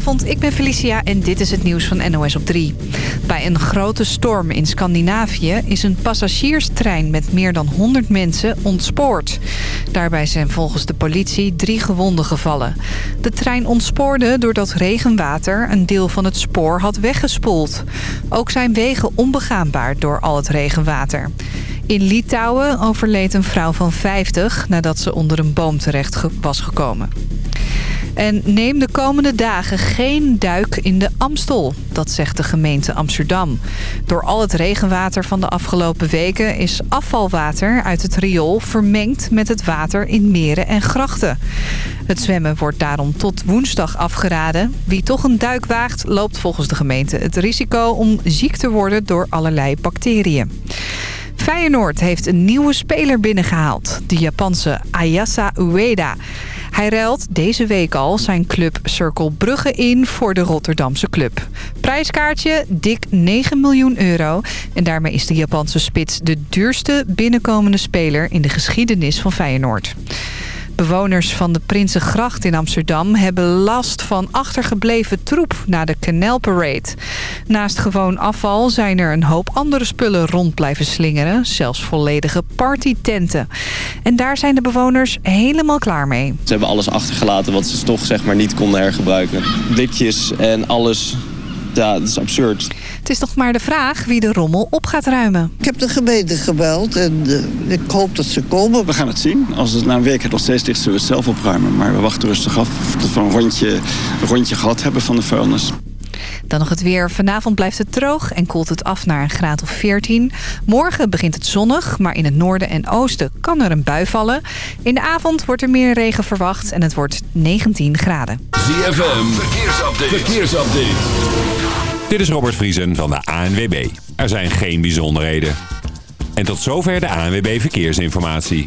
Goedenavond, ik ben Felicia en dit is het nieuws van NOS op 3. Bij een grote storm in Scandinavië is een passagierstrein met meer dan 100 mensen ontspoord. Daarbij zijn volgens de politie drie gewonden gevallen. De trein ontspoorde doordat regenwater een deel van het spoor had weggespoeld. Ook zijn wegen onbegaanbaar door al het regenwater. In Litouwen overleed een vrouw van 50 nadat ze onder een boom terecht was gekomen. En neem de komende dagen geen duik in de Amstel, dat zegt de gemeente Amsterdam. Door al het regenwater van de afgelopen weken is afvalwater uit het riool vermengd met het water in meren en grachten. Het zwemmen wordt daarom tot woensdag afgeraden. Wie toch een duik waagt, loopt volgens de gemeente het risico om ziek te worden door allerlei bacteriën. Feyenoord heeft een nieuwe speler binnengehaald. De Japanse Ayasa Ueda. Hij ruilt deze week al zijn club Circle Brugge in voor de Rotterdamse club. Prijskaartje dik 9 miljoen euro. En daarmee is de Japanse spits de duurste binnenkomende speler in de geschiedenis van Feyenoord. Bewoners van de Prinsengracht in Amsterdam hebben last van achtergebleven troep na de Canal Parade. Naast gewoon afval zijn er een hoop andere spullen rond blijven slingeren. Zelfs volledige partytenten. En daar zijn de bewoners helemaal klaar mee. Ze hebben alles achtergelaten wat ze toch zeg maar niet konden hergebruiken. Blikjes en alles ja, dat is absurd. Het is nog maar de vraag wie de rommel op gaat ruimen. Ik heb de gemeente gebeld en uh, ik hoop dat ze komen. We gaan het zien. Als het na een week nog steeds ligt, zullen we het zelf opruimen. Maar we wachten rustig af tot we een rondje, een rondje gehad hebben van de vuilnis. Dan nog het weer. Vanavond blijft het droog en koelt het af naar een graad of 14. Morgen begint het zonnig, maar in het noorden en oosten kan er een bui vallen. In de avond wordt er meer regen verwacht en het wordt 19 graden. ZFM, verkeersupdate. verkeersupdate. Dit is Robert Vriesen van de ANWB. Er zijn geen bijzonderheden. En tot zover de ANWB Verkeersinformatie.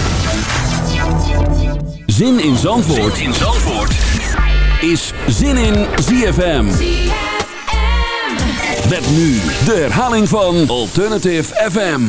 Zin in Zandvoort, zin in Zandvoort. is Zin in ZFM. Met nu de herhaling van Alternative FM.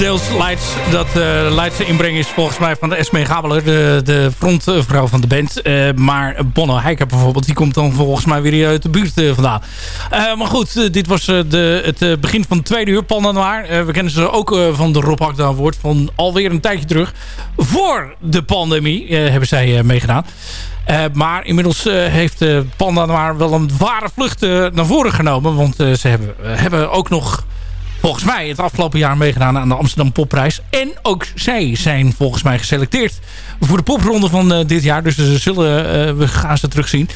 Deels Leids. Dat uh, Leidse inbreng is volgens mij van de Esme Gabeler, de, de frontvrouw van de band. Uh, maar Bonno Heiker bijvoorbeeld, die komt dan volgens mij weer uit de buurt uh, vandaan. maar goed, dit was de, het begin van de tweede uur, Panda Noir. we kennen ze ook van de Rob Hakda woord van alweer een tijdje terug. Voor de pandemie hebben zij meegedaan. Maar inmiddels heeft uh, Panda Noir wel een ware vlucht naar voren genomen. Want ze hebben, hebben ook nog volgens mij het afgelopen jaar meegedaan aan de Amsterdam Popprijs. En ook zij zijn volgens mij geselecteerd voor de popronde van uh, dit jaar. Dus ze zullen, uh, we gaan ze terugzien.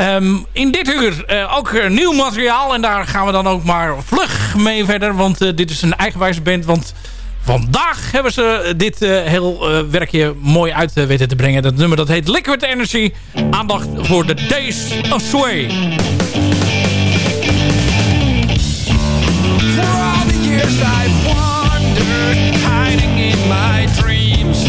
Um, in dit uur ook nieuw materiaal. En daar gaan we dan ook maar vlug mee verder. Want dit is een eigenwijze band. Want vandaag hebben ze dit heel werkje mooi uit weten te brengen. Dat nummer dat heet Liquid Energy. Aandacht voor de Days of Sway. Years I've wandered, hiding in my dreams,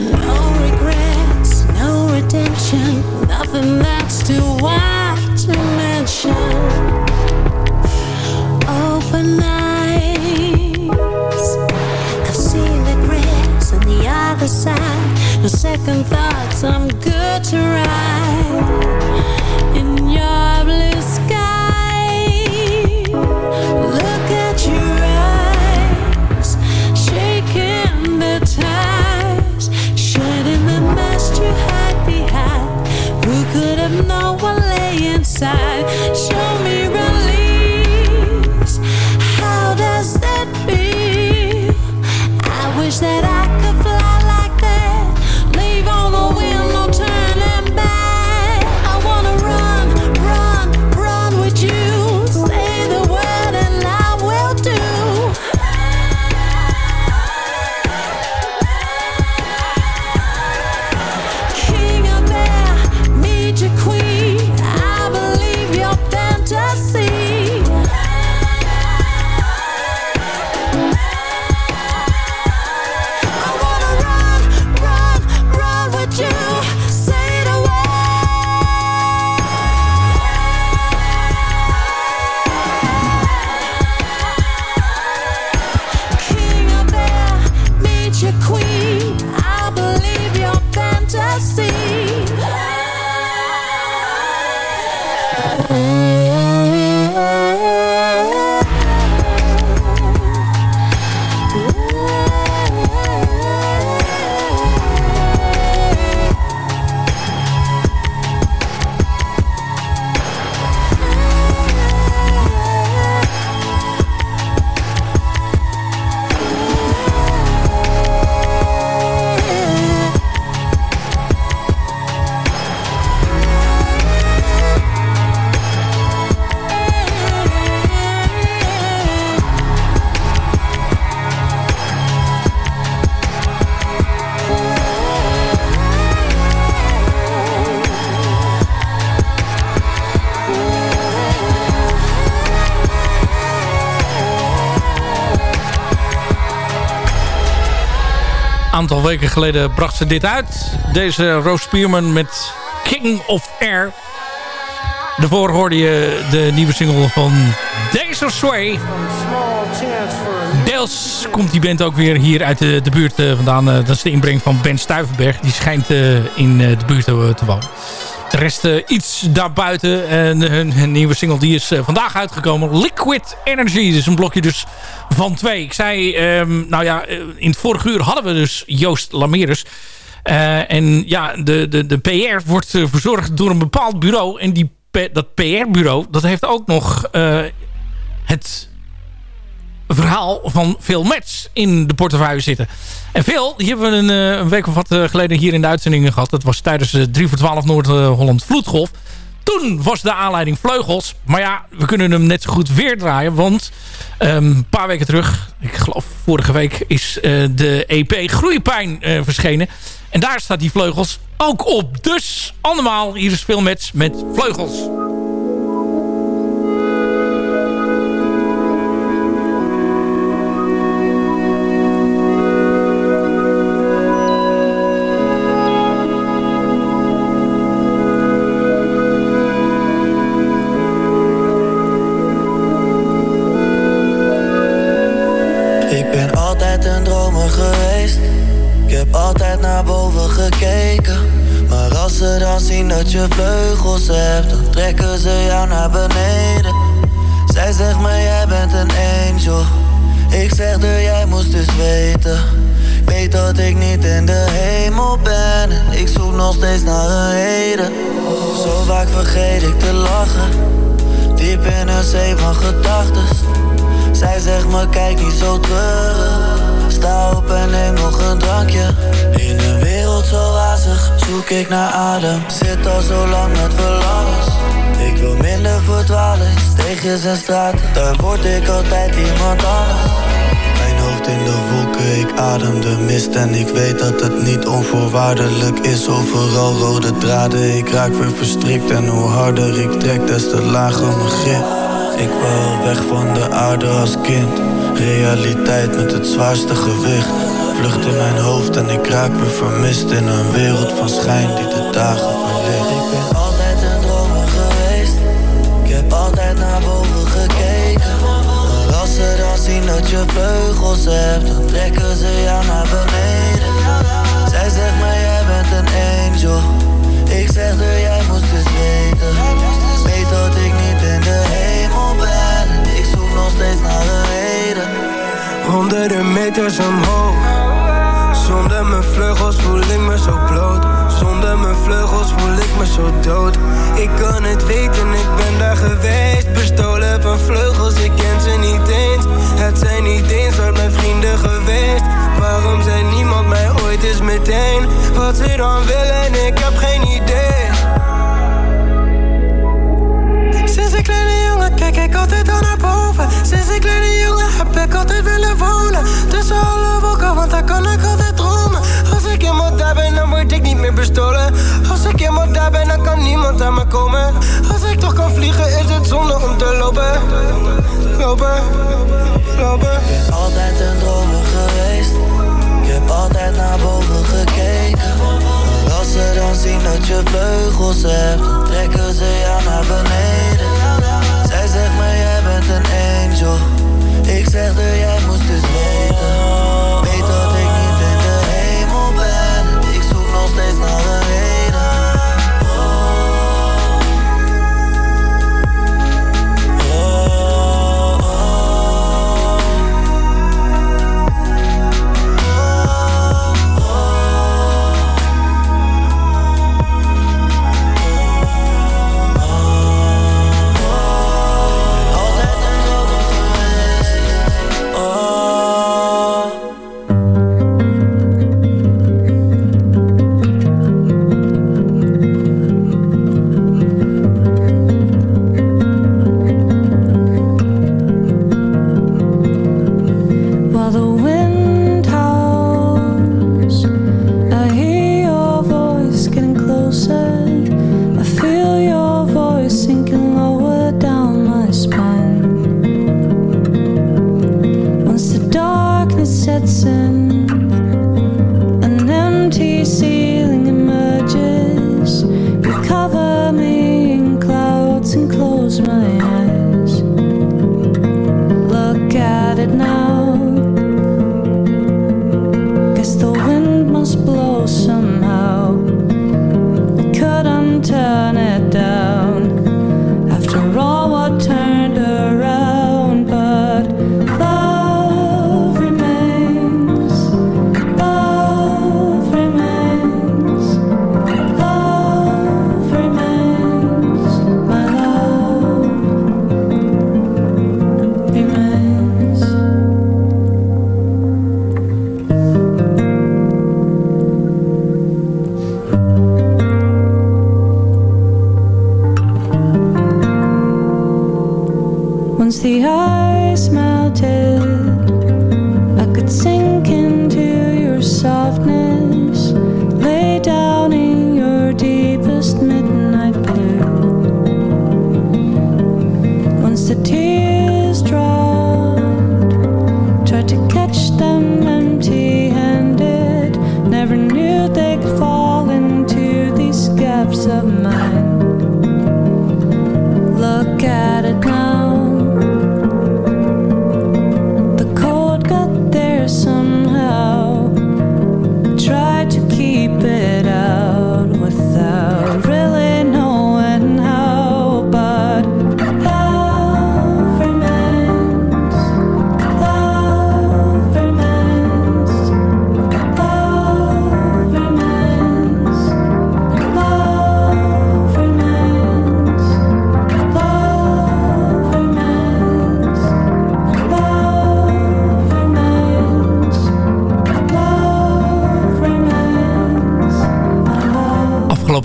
No regrets, no redemption, nothing that's too wide to mention. Open eyes, I've seen the grass on the other side. No second thoughts, I'm good to ride in your blue sky. Look side. Aantal weken geleden bracht ze dit uit. Deze Roos Spierman met King of Air. Daarvoor hoorde je de nieuwe single van Days of Sway. Deels komt die band ook weer hier uit de, de buurt eh, vandaan. Eh, dat is de inbreng van Ben Stuivenberg. Die schijnt eh, in de buurt te wonen. De rest eh, iets daarbuiten. En hun, hun nieuwe single die is eh, vandaag uitgekomen. Liquid Energy. Dus een blokje dus van twee. Ik zei, ehm, nou ja, eh, in het vorige uur hadden we dus Joost Lamerus. Eh, en ja, de, de, de PR wordt eh, verzorgd door een bepaald bureau. En die, dat PR-bureau, dat heeft ook nog eh, het verhaal van Phil Metz in de portefeuille zitten. En Phil, die hebben we een, eh, een week of wat eh, geleden hier in de uitzending gehad. Dat was tijdens de 3 voor 12 Noord-Holland Vloedgolf. Toen was de aanleiding Vleugels. Maar ja, we kunnen hem net zo goed weer draaien. Want ehm, een paar weken terug, ik geloof vorige week, is eh, de EP Groeipijn eh, verschenen. En daar staat die Vleugels ook op. Dus allemaal, hier Phil Metz met Vleugels. Vergeet ik te lachen. Diep in een zee van gedachtes. Zij zegt me kijk niet zo terug. Sta op en neem nog een drankje. In een wereld zo wazig zoek ik naar adem. Zit al zo lang met verlangens. Ik wil minder verdwalen steegjes en straten. Daar word ik altijd iemand anders. Mijn hoofd in de wolken, ik adem de mist En ik weet dat het niet onvoorwaardelijk is. Overal rode draden, ik raak weer verstrikt. En hoe harder ik trek, des te lager mijn grip. Ik wou weg van de aarde als kind. Realiteit met het zwaarste gewicht. Vlucht in mijn hoofd en ik raak weer vermist in een wereld van schijn die de dagen je vleugels hebt, dan trekken ze jou naar beneden. Zij zegt maar jij bent een angel. Ik zeg er jij moest eens weten. Weet dat ik niet in de hemel ben. En ik zoek nog steeds naar een reden. Honderden meters omhoog Zonder mijn vleugels voel ik me zo bloot Zonder mijn vleugels voel ik me zo dood Ik kan het weten, ik ben daar Wat ze dan willen, ik heb geen idee. Sinds een kleine jongen kijk ik altijd al naar boven. Sinds een kleine jongen heb ik altijd willen wonen. Tussen alle wolken, want daar kan ik altijd dromen. Als ik eenmaal daar ben, dan word ik niet meer bestolen. Als ik eenmaal daar ben, dan kan niemand aan me komen. Als ik toch kan vliegen, is het zonde om te lopen. Lopen, lopen. Ik ben altijd een dromer geweest. Altijd naar boven gekeken. Als ze dan zien dat je vleugels hebt, trekken ze jou naar beneden. Zij zegt maar jij bent een angel. Ik zeg er jij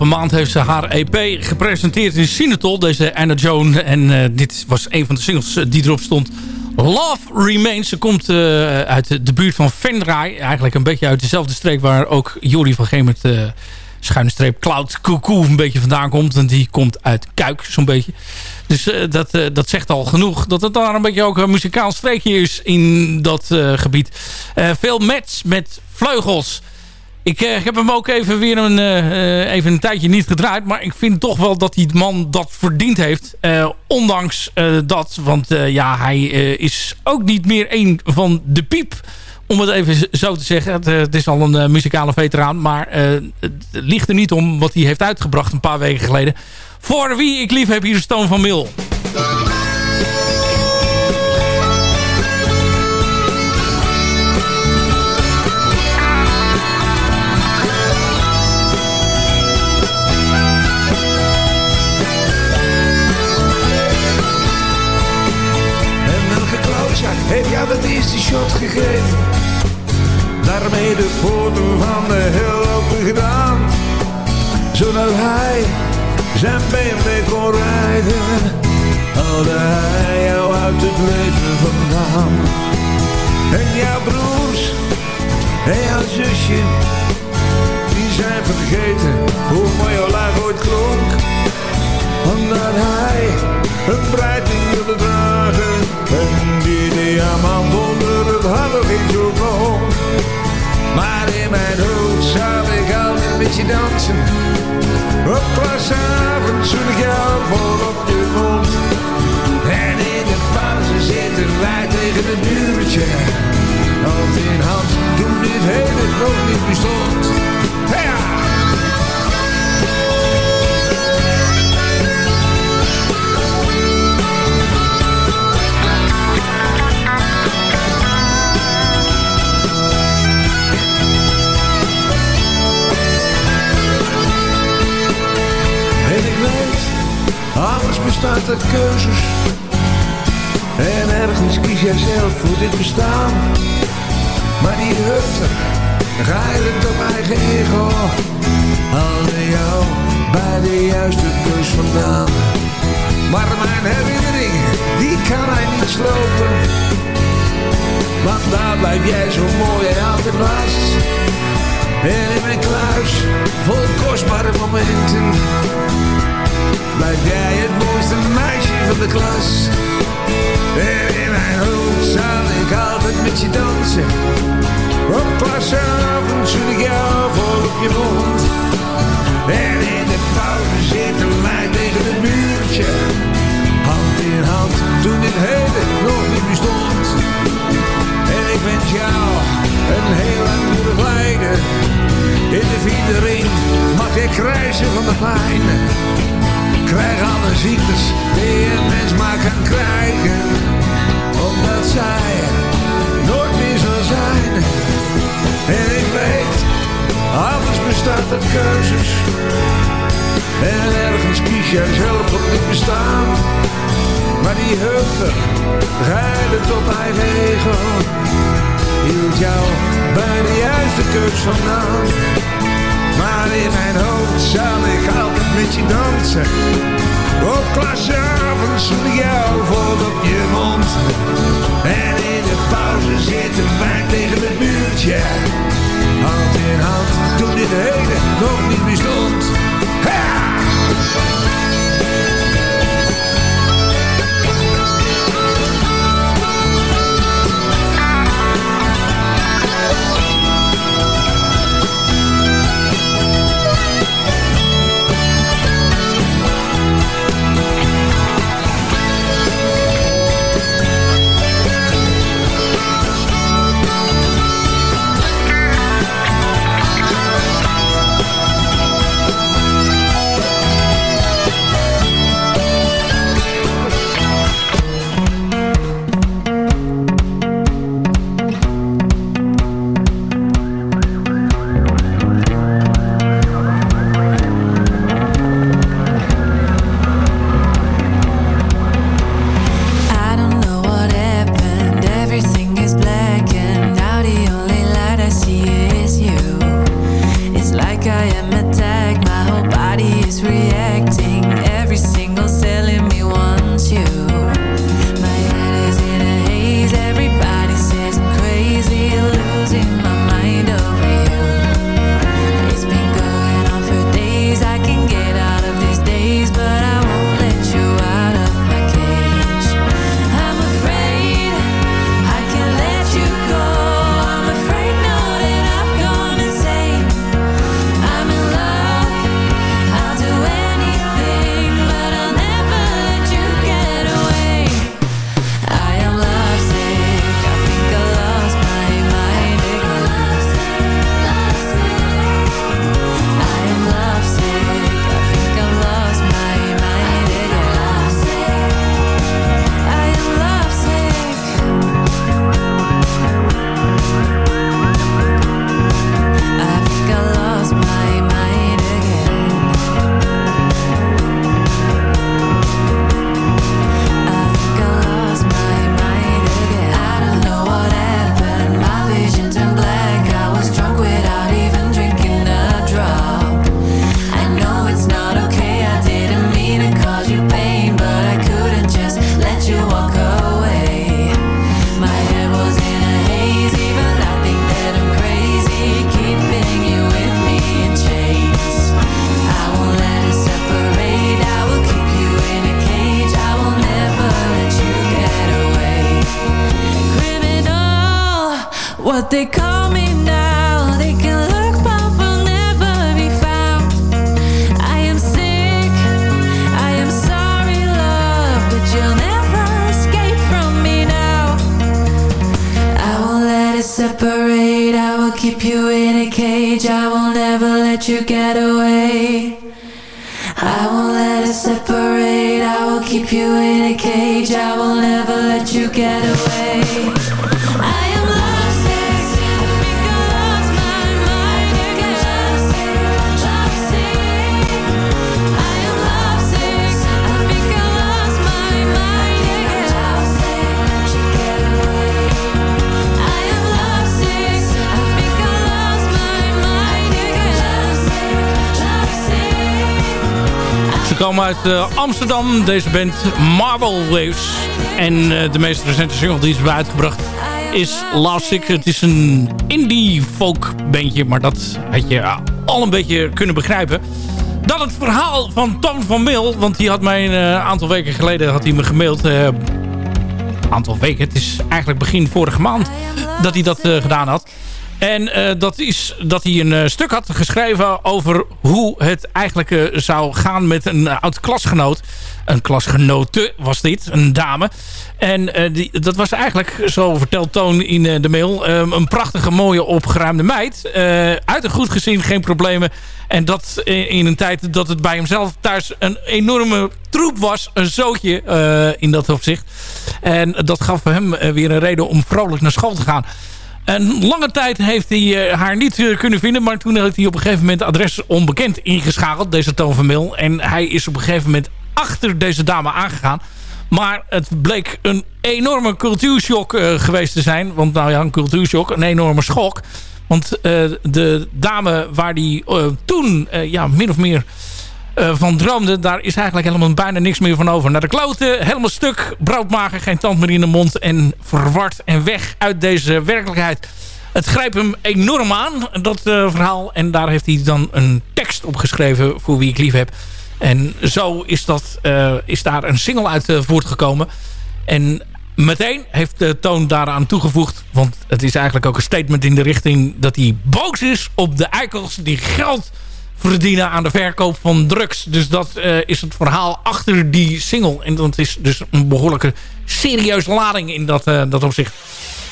maand heeft ze haar EP gepresenteerd in Sinatol. Deze Anna Joan. En eh, dit was een van de singles eh, die erop stond. Love Remains. Ze komt eh, uit de, buurt van Venray. Eigenlijk een beetje uit dezelfde streek waar ook Jori van Gemert schuine streep Cloud Cuckoo een beetje vandaan komt. En die komt uit Kuik, zo'n beetje. Dus dat, dat zegt al genoeg. Dat het daar een beetje ook een muzikaal streekje is in dat gebied. Veel match met vleugels. Ik, eh, ik heb hem ook even weer een, eh, eh, even een tijdje niet gedraaid. Maar ik vind toch wel dat die man dat verdiend heeft. Ondanks dat. Want ja, hij is ook niet meer een van de piep. Om het even zo te zeggen. Het, is al een muzikale veteraan. Maar het ligt er niet om wat hij heeft uitgebracht een paar weken geleden. Voor wie ik lief heb hier Stone van Mil. Jou dat eerste shot gegeven? Daarmee de poorten van de hel open gedaan. Zodat hij zijn BMW kon rijden. Haalde hij jou uit het leven vandaan. En jouw broers en jouw zusje. Die zijn vergeten hoe mooi jouw laag ooit klonk omdat hij een breiding wilde dragen diamant onder het hart nog blonk. Maar in mijn hoofd zou ik altijd met je dansen. Op klasavond zoen ik jou vol op je mond. En in de pauze zitten wij tegen het muurtje. Hand in hand, toen dit hele nog niet bestond. Ja! Bestaat uit keuzes. En ergens kies jij zelf voor dit bestaan. Maar die hutter, het op eigen ego. Haalde jou bij de juiste keus vandaan. Maar mijn herinnering, die kan hij niet slopen. Want daar blijf jij zo mooi en altijd was. En in mijn kluis, vol kostbare momenten Blijf jij het mooiste meisje van de klas? En in mijn hoofd zal ik altijd met je dansen. Op klasavond zoen ik jou vol op je mond. En in de pauze zitten wij tegen het muurtje. Hand in hand, toen dit hele nog niet bestond En ik wens jou een heel langmoedig lijden. In de vierde ring mag ik krijzen van de pijn Krijg alle ziektes die een mens maar kan krijgen. Omdat zij nooit meer zal zijn. En ik weet, alles bestaat uit keuzes. En ergens kies jij zelf op dit bestaan Maar die huchter, rijden tot eigen ego. Hield jou bij de juiste keus vandaan maar in mijn hoofd zal ik altijd met je dansen. Op klasavond zoen ik jou vol op je mond. En in de pauze zitten wij tegen het muurtje. Hand in hand, toen dit hele nog niet bestond. Ha! Komen uit eh, Amsterdam, deze band Marble Waves. En eh, de meest recente single die ze hebben uitgebracht is Love Sick. Het is een indie folk bandje, maar dat had je al een beetje kunnen begrijpen. Dan het verhaal van Tom van Mil, want die had mij een eh, aantal weken geleden had hij me gemaild. eh, aantal weken, het is eigenlijk begin vorige maand dat hij dat eh, gedaan had. En eh, dat is dat hij een eh, stuk had geschreven over hoe het eigenlijk eh, zou gaan met een oud klasgenoot. Een klasgenote was dit, een dame. En die, dat was eigenlijk, zo vertelt Toon in de mail... eh, een prachtige, mooie, opgeruimde meid. Uit een goed gezin, geen problemen. En dat in een tijd dat het bij hemzelf thuis een enorme troep was. Een zootje in dat opzicht. En dat gaf hem weer een reden om vrolijk naar school te gaan. Een lange tijd heeft hij eh, haar niet eh, kunnen vinden. Maar toen heeft hij op een gegeven moment adres onbekend ingeschakeld. Deze Toon van Mil. En hij is op een gegeven moment achter deze dame aangegaan. Maar het bleek een enorme cultuurshock eh, geweest te zijn. Want nou ja, een cultuurshock, een enorme schok. Want de dame waar die toen ja, min of meer van droomde... daar is eigenlijk helemaal bijna niks meer van over. Naar de kloten, helemaal stuk, broodmager, geen tand meer in de mond... en verward en weg uit deze werkelijkheid. Het grijpt hem enorm aan, dat eh, verhaal. En daar heeft hij dan een tekst op geschreven voor wie ik lief heb. En zo is, dat, eh, is daar een single uit eh, voortgekomen. En meteen heeft de Toon daaraan toegevoegd. Want het is eigenlijk ook een statement in de richting dat hij boos is op de eikels die geld verdienen aan de verkoop van drugs. Dus dat eh, is het verhaal achter die single. En dat is dus een behoorlijke serieuze lading in dat, eh, dat opzicht.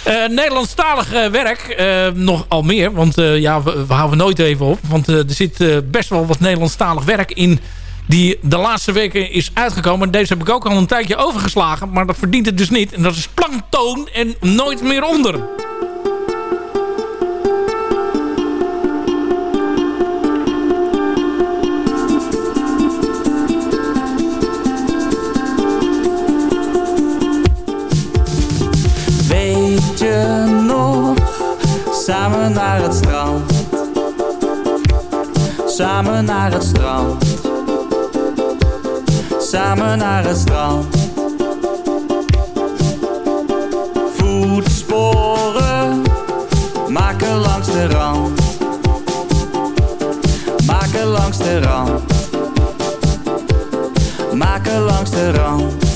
Eh Nederlandstalig werk, nog al meer. Want ja, we, we houden nooit even op. Want er zit best wel wat Nederlandstalig werk in... die de laatste weken is uitgekomen. Deze heb ik ook al een tijdje overgeslagen. Maar dat verdient het dus niet. En dat is planktoon en nooit meer onder. Samen naar het strand. Samen naar het strand. Samen naar het strand. Voetsporen maken langs de rand. Maken langs de rand. Maken langs de rand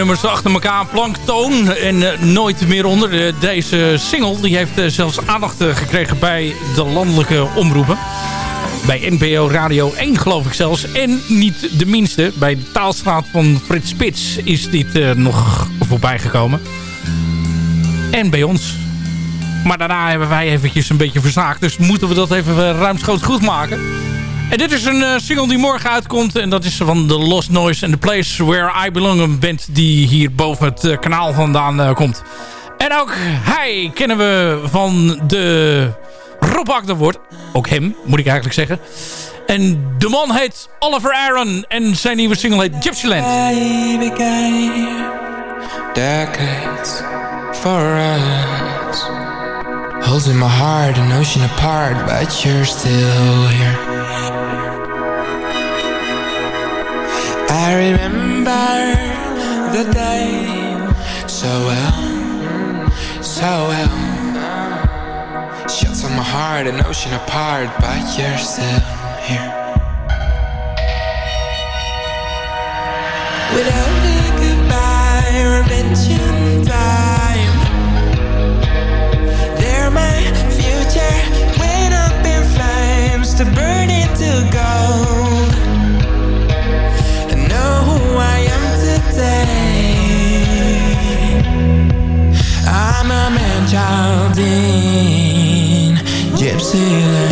nummers achter elkaar. Planktoon en eh, Nooit meer onder. Eh, deze single die heeft eh, zelfs aandacht gekregen bij de landelijke omroepen. Bij NPO Radio 1 geloof ik zelfs. En niet de minste, bij de taalstraat van Frits Spits is dit nog voorbij gekomen. En bij ons. Maar daarna hebben wij eventjes een beetje verzaakt. Dus moeten we dat even ruimschoots goed maken. En dit is een eh, single die morgen uitkomt. En dat is van The Lost Noise and The Place Where I Belong. Een band die hier boven het eh, kanaal vandaan eh, komt. En ook hij kennen we van de Rob Agderwoord. Ook hem, moet ik eigenlijk zeggen. En de man heet Oliver Aaron. En zijn nieuwe single heet Gypsyland. decades for us. Holding my heart an ocean apart, but you're still here. I remember the day so well, so well. Shots on my heart an ocean apart, but you're still here. Without a goodbye or mention time There my future went up in flames To burn into gold man child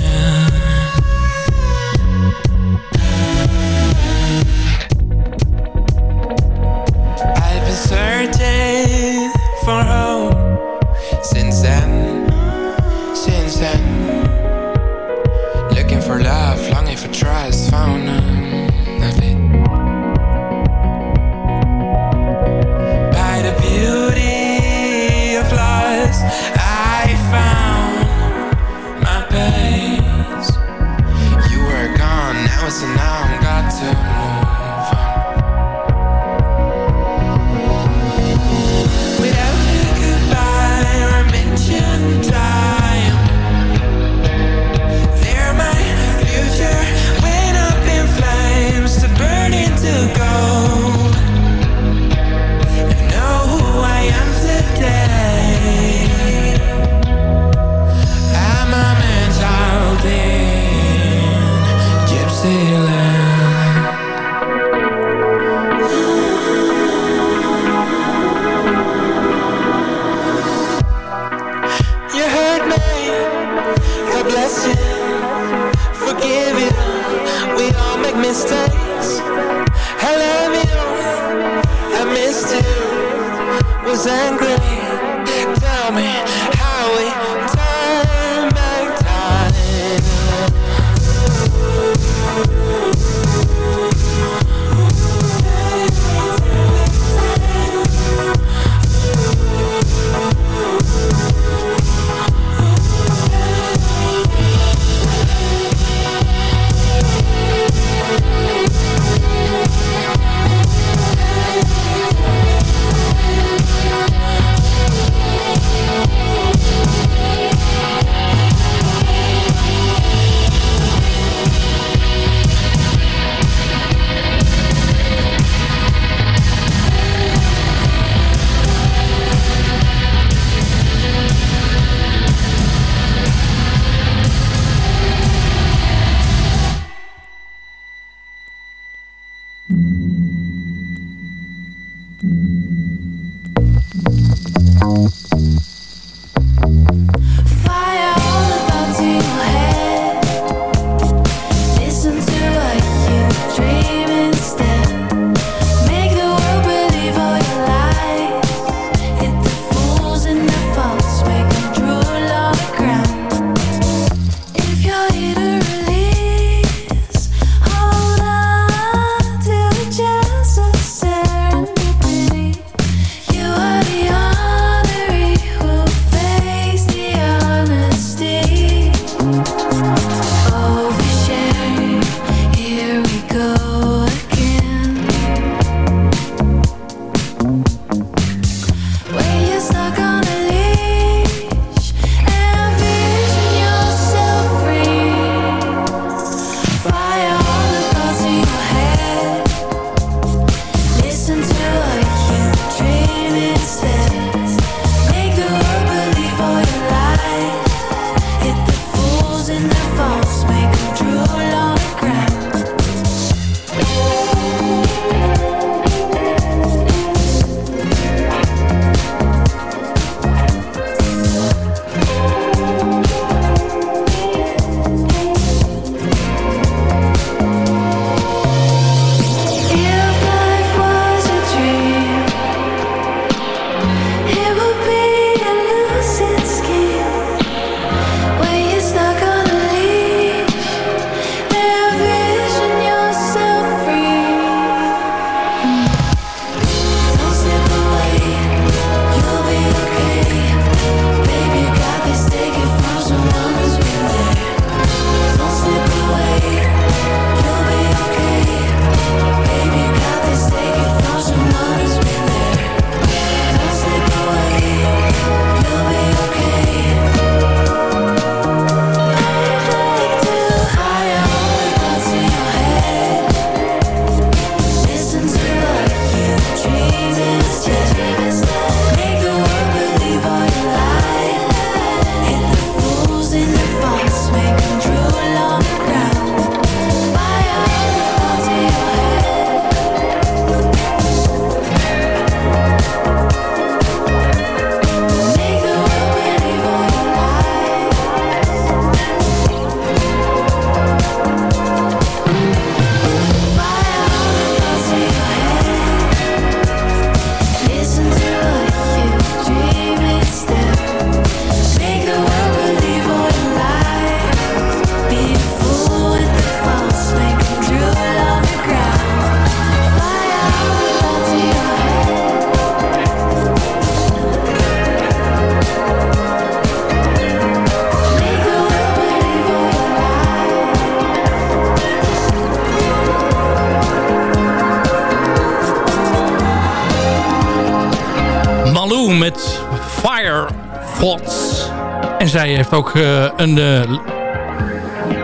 zij heeft ook eh, een, eh,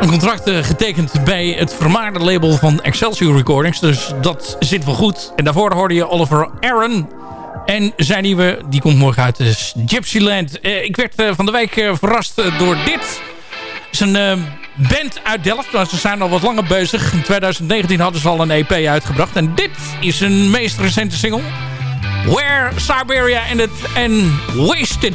een contract eh, getekend bij het vermaarde label van Excelsior Recordings. Dus dat zit wel goed. En daarvoor hoorde je Oliver Aaron... En zijn nieuwe, die komt morgen uit, dus Gypsyland. ik werd van de week verrast door dit. Het is een band uit Delft. Ze zijn al wat langer bezig. In 2019 hadden ze al een EP uitgebracht. En dit is hun meest recente single. Where Siberia and, and Wasted.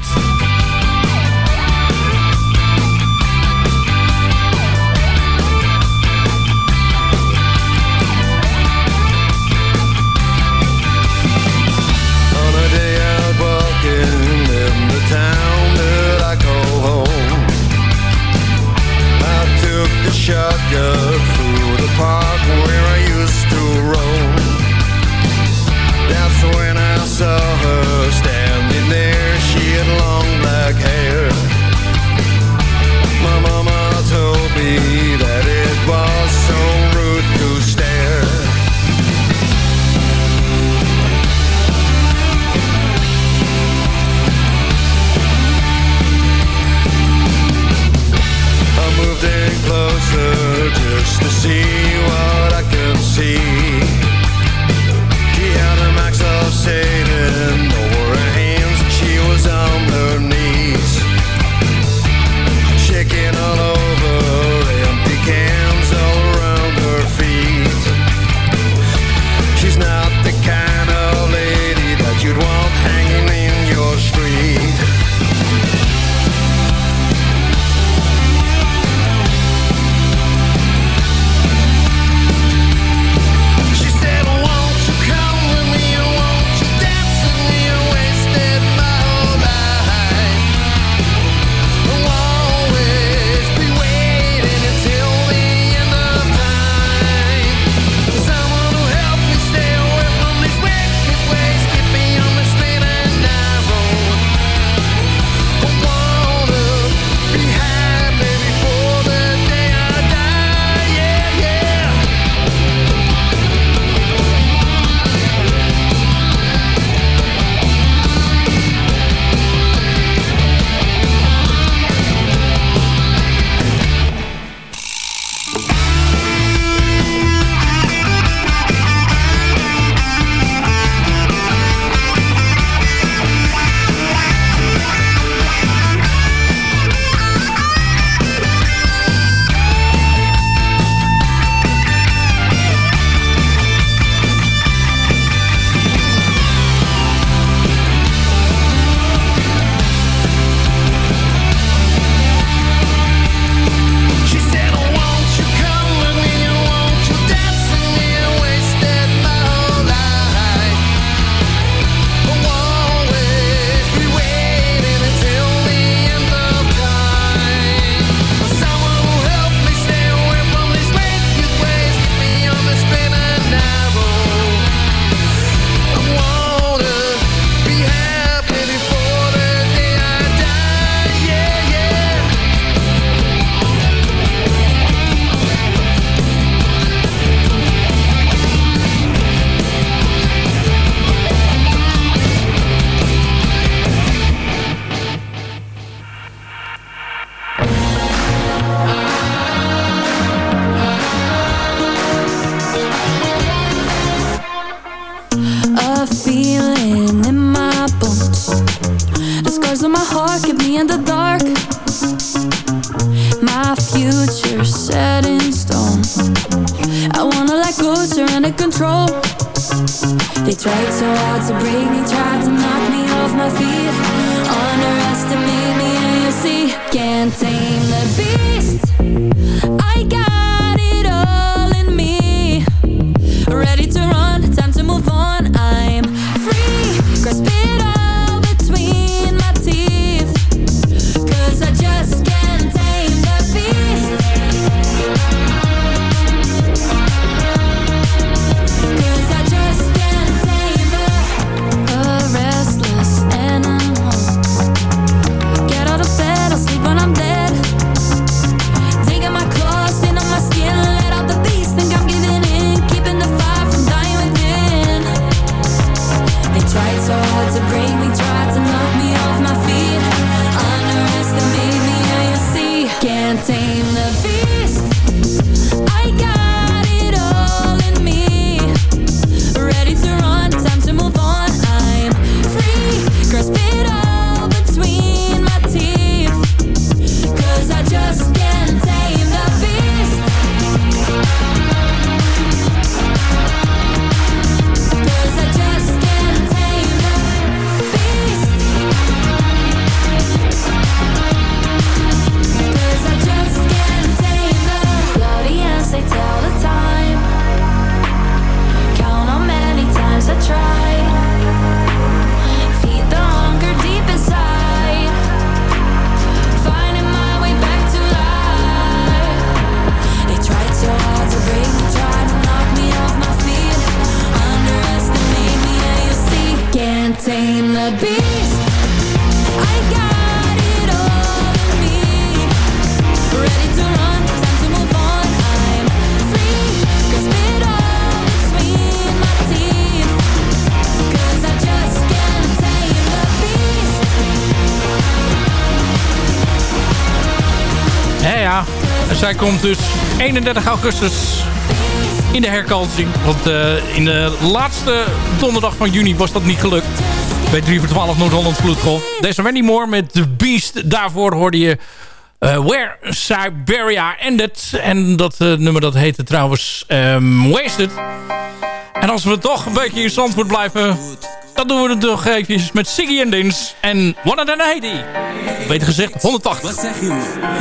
Ja, zij komt dus 31 augustus in de herkansing. Want eh, in de laatste donderdag van juni was dat niet gelukt. Bij 3 voor 12 Noord-Holland Vloedgolf. Deze Wendy Moore met The Beast. Daarvoor hoorde je eh, Where Siberia Ended. En dat eh, nummer dat heette trouwens ehm, Wasted. En als we toch een beetje in Zandvoort blijven... dan doen we het toch even met Siggy en Dins. En 180. Beter gezegd 180. Wat zeg je?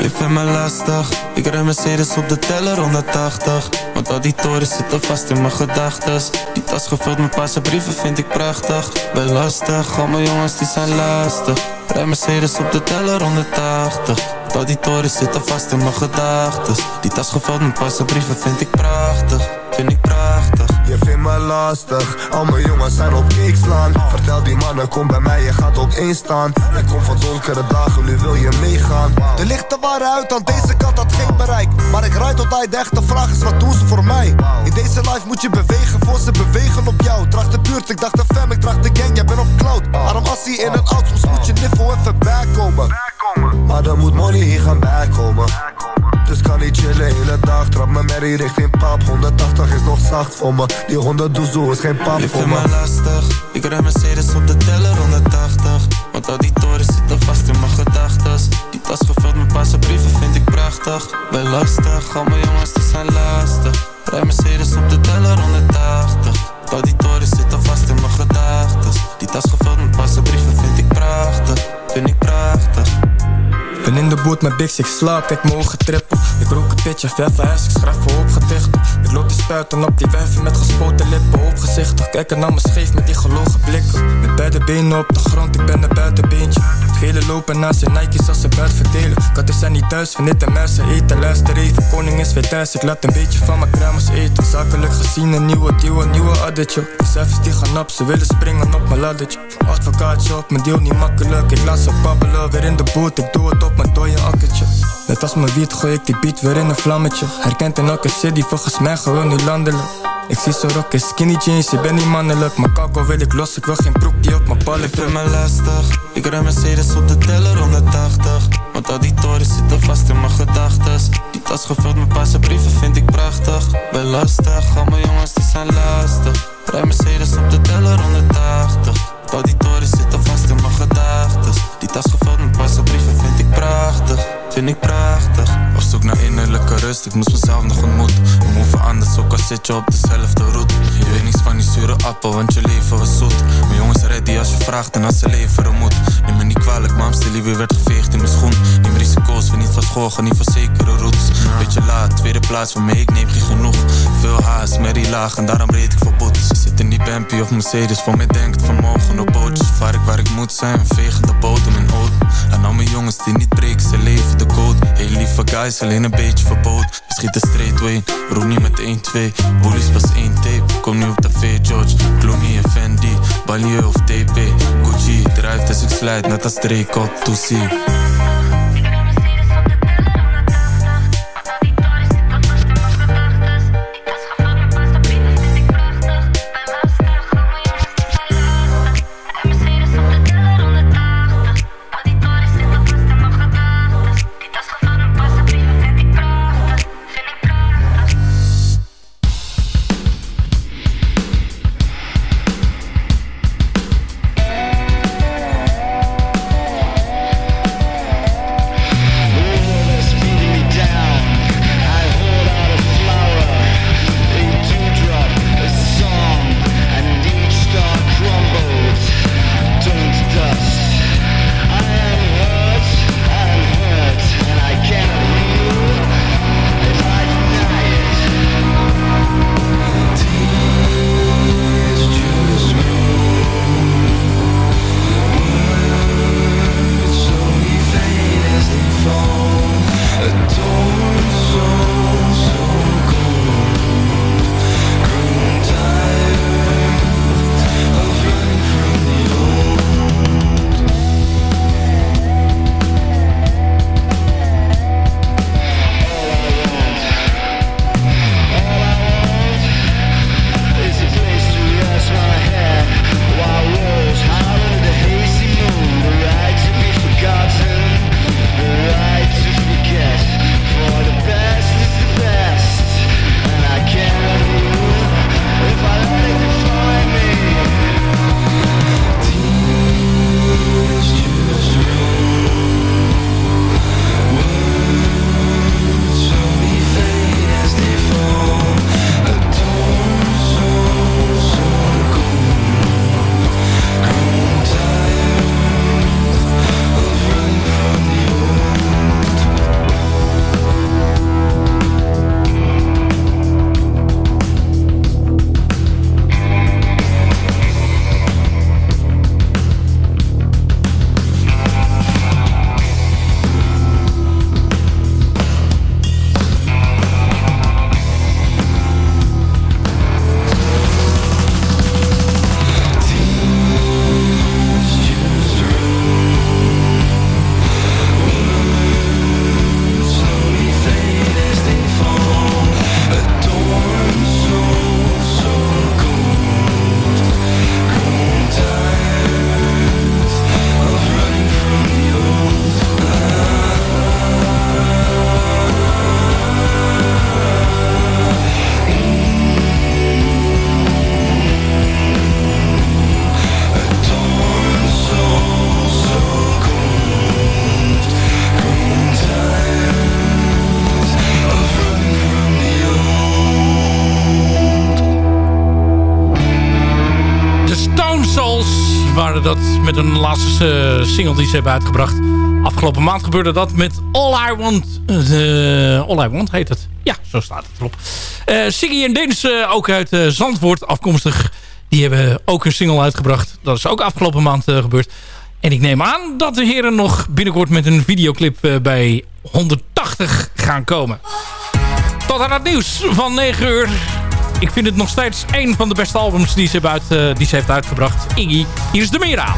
Je vindt me lastig. Ik rij Mercedes op de teller 180 Want al die torens zitten vast in mijn gedachtes. Die tas gevuld met paarse brieven vind ik prachtig. Ben lastig, al mijn jongens die zijn lastig. Rij Mercedes op de teller 180 Want al die torens zitten vast in mijn gedachtes. Die tas gevuld met paarse brieven vind ik prachtig. Vind ik prachtig Je vindt me lastig, al mijn jongens zijn op kick slaan. Vertel die mannen, kom bij mij, je gaat op één staan. Ik kom van donkere dagen, nu wil je meegaan. De lichten waren uit, aan deze kant had geen bereik. Maar ik rijd tot hij de echte vraag is, wat doen ze voor mij? In deze life moet je bewegen, voor ze bewegen op jou. Tracht de buurt, ik dacht de fam, ik tracht de gang, jij bent op cloud. Arm assie in een oud, soms moet je niffel even bijkomen Maar dan moet money hier gaan bijkomen. Dus kan niet chillen hele dag Trap me merrie richting pap. 180 is nog zacht voor me. Die 100 doezoe is geen pap Je voor me. me lastig. Ik rij Mercedes op de teller 180 Want al die torens zitten vast in mijn gedachtes. Die tas gevuld met paarse brieven vind ik prachtig. Ben lastig, al mijn jongens die zijn lastig. Rij Mercedes op de teller 180 Want al die torens zitten vast in mijn gedachtes. Die tas gevuld met paarse brieven vind ik prachtig. Vind ik prachtig Ben in de boot met Bix, ik slaap, kijk mijn ogen Ik rook een pitje, verf ik schrijf voor opgedichten Ik loop spuiten op die wijven met gespoten lippen. Opgezichtig, kijken naar me scheef met die gelogen blikken. Met beide benen op de grond, ik ben een buitenbeentje. Velen lopen naast zijn Nike's als ze buit verdelen. Katten zijn niet thuis, van dit en mensen eten. Luister even, koning is weer thuis, ik laat een beetje van mijn kruimers eten. Zakelijk gezien een nieuwe deal, een nieuwe addertje. De cijfers die gaan op, ze willen springen op mijn laddertje. Advocaatje op mijn deal, niet makkelijk. Ik laat ze babbelen, weer in de boot, ik doe het op mijn dode akkertje Net als mijn wiet gooi ik die beat weer in een vlammetje. Herkent in elke city, volgens mij gewoon nu landelijk. Ik zie zo rocken skinny jeans, ik ben niet mannelijk. Maar kakko wil ik los, ik wil geen broek die op mijn ballen Ik vind me lastig. Ik rij Mercedes op de teller 180 Want al die torens zitten vast in mijn gedachtes. Die tas gevuld met paarse brieven vind ik prachtig. Ben lastig, al mijn jongens die zijn lastig. Rij Mercedes op de teller 180 Want al die torens zitten vast in mijn gedachtes. Die tas gevuld met paarse brieven vind ik prachtig Vind ik prachtig. Op zoek naar innerlijke rust, ik moest mezelf nog ontmoeten We move anders, ook al zit je op dezelfde route. Je weet niets van die zure appel, want je leven was zoet. Mijn jongens ready als je vraagt en als ze leveren moet. Neem me niet kwalijk, maar Amsterdam weer werd geveegd in mijn schoen. Neem risico's, we niet van school, niet van zekere routes. Beetje laat, tweede plaats voor mij, ik neem geen genoeg. Veel haast, merrie laag en daarom reed ik voor boetes. Zit in die Bampi of Mercedes, voor mij denkt vermogen op bootjes. Vaar ik waar ik moet zijn, vegen de bodem in oud En al mijn jongens die niet breken, ze leven de code. Heel lieve guys, alleen een beetje verbood. We schieten straight way, roep niet met 1-2 Bullies pas 1 tape, kom nu op tv George. Clooney en Fendi, Balieu of TP Gucci, drijft dus ik slijt net als Drake op Toesie dat met een laatste eh, single die ze hebben uitgebracht. Afgelopen maand gebeurde dat met All I Want. eh, All I Want heet het. Ja, zo staat het erop. Siggy en Dins, ook uit Zandvoort afkomstig. Die hebben ook een single uitgebracht. Dat is ook afgelopen maand gebeurd. En ik neem aan dat de heren nog binnenkort met een videoclip bij 180 gaan komen. Tot aan het nieuws van 9 uur. Ik vind het nog steeds een van de beste albums die ze, uit, eh, die ze heeft uitgebracht. Iggy, hier is de Mira.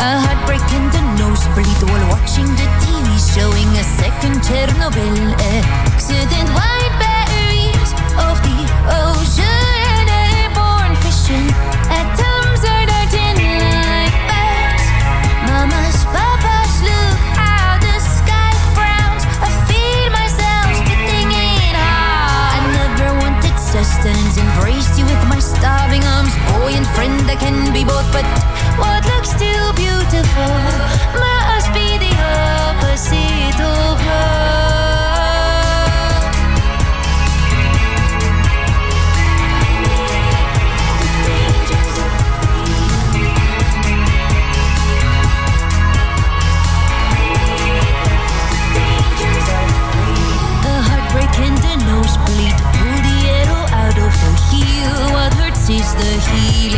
A heartbreak and a nosebleed while watching the TV showing a second Chernobyl eh? accident. White batteries of the the healing.